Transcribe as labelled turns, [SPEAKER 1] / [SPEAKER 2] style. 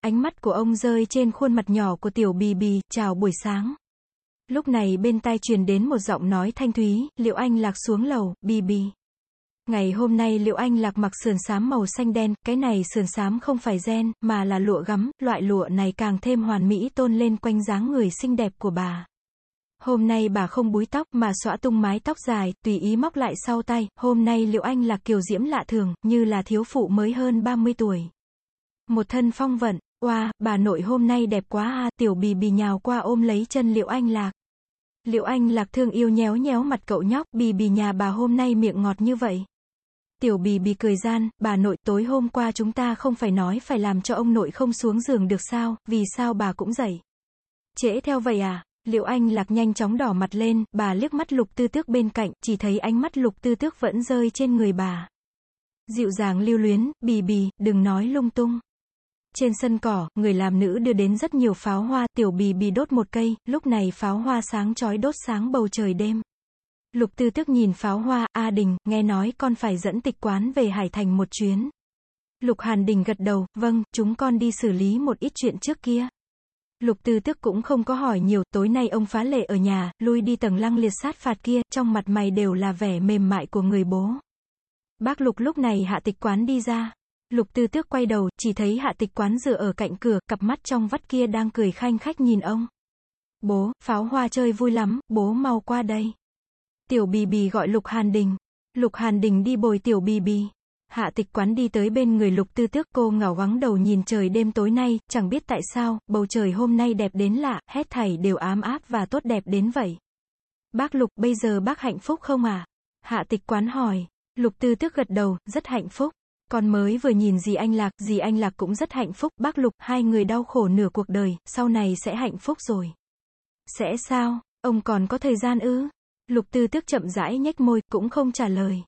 [SPEAKER 1] Ánh mắt của ông rơi trên khuôn mặt nhỏ của tiểu bì bì, chào buổi sáng. Lúc này bên tai truyền đến một giọng nói thanh thúy, liệu anh lạc xuống lầu, bì bì. Ngày hôm nay liệu anh lạc mặc sườn xám màu xanh đen, cái này sườn xám không phải gen, mà là lụa gắm, loại lụa này càng thêm hoàn mỹ tôn lên quanh dáng người xinh đẹp của bà. Hôm nay bà không búi tóc mà xõa tung mái tóc dài, tùy ý móc lại sau tay, hôm nay liệu anh lạc kiều diễm lạ thường, như là thiếu phụ mới hơn 30 tuổi. Một thân phong vận, oa, bà nội hôm nay đẹp quá à, tiểu bì bì nhào qua ôm lấy chân liệu anh lạc. Liệu anh lạc thương yêu nhéo nhéo mặt cậu nhóc, bì bì nhà bà hôm nay miệng ngọt như vậy. Tiểu bì bì cười gian, bà nội tối hôm qua chúng ta không phải nói phải làm cho ông nội không xuống giường được sao, vì sao bà cũng dậy. Trễ theo vậy à? Liệu anh lạc nhanh chóng đỏ mặt lên, bà liếc mắt lục tư tước bên cạnh, chỉ thấy ánh mắt lục tư tước vẫn rơi trên người bà. Dịu dàng lưu luyến, bì bì, đừng nói lung tung. Trên sân cỏ, người làm nữ đưa đến rất nhiều pháo hoa, tiểu bì bì đốt một cây, lúc này pháo hoa sáng chói đốt sáng bầu trời đêm. Lục tư tức nhìn pháo hoa, A Đình, nghe nói con phải dẫn tịch quán về Hải Thành một chuyến. Lục Hàn Đình gật đầu, vâng, chúng con đi xử lý một ít chuyện trước kia. Lục tư tức cũng không có hỏi nhiều, tối nay ông phá lệ ở nhà, lui đi tầng lăng liệt sát phạt kia, trong mặt mày đều là vẻ mềm mại của người bố. Bác Lục lúc này hạ tịch quán đi ra. Lục tư tước quay đầu, chỉ thấy hạ tịch quán dựa ở cạnh cửa, cặp mắt trong vắt kia đang cười khanh khách nhìn ông. Bố, pháo hoa chơi vui lắm, bố mau qua đây. Tiểu bì bì gọi Lục Hàn Đình. Lục Hàn Đình đi bồi tiểu bì bì. Hạ tịch quán đi tới bên người lục tư tước cô ngảo gắng đầu nhìn trời đêm tối nay, chẳng biết tại sao, bầu trời hôm nay đẹp đến lạ, hết thảy đều ám áp và tốt đẹp đến vậy. Bác lục, bây giờ bác hạnh phúc không à? Hạ tịch quán hỏi. Lục tư tước gật đầu, rất hạnh phúc. Con mới vừa nhìn dì anh Lạc, dì anh Lạc cũng rất hạnh phúc, bác Lục, hai người đau khổ nửa cuộc đời, sau này sẽ hạnh phúc rồi. Sẽ sao? Ông còn có thời gian ư? Lục tư tước chậm rãi nhếch môi, cũng không trả lời.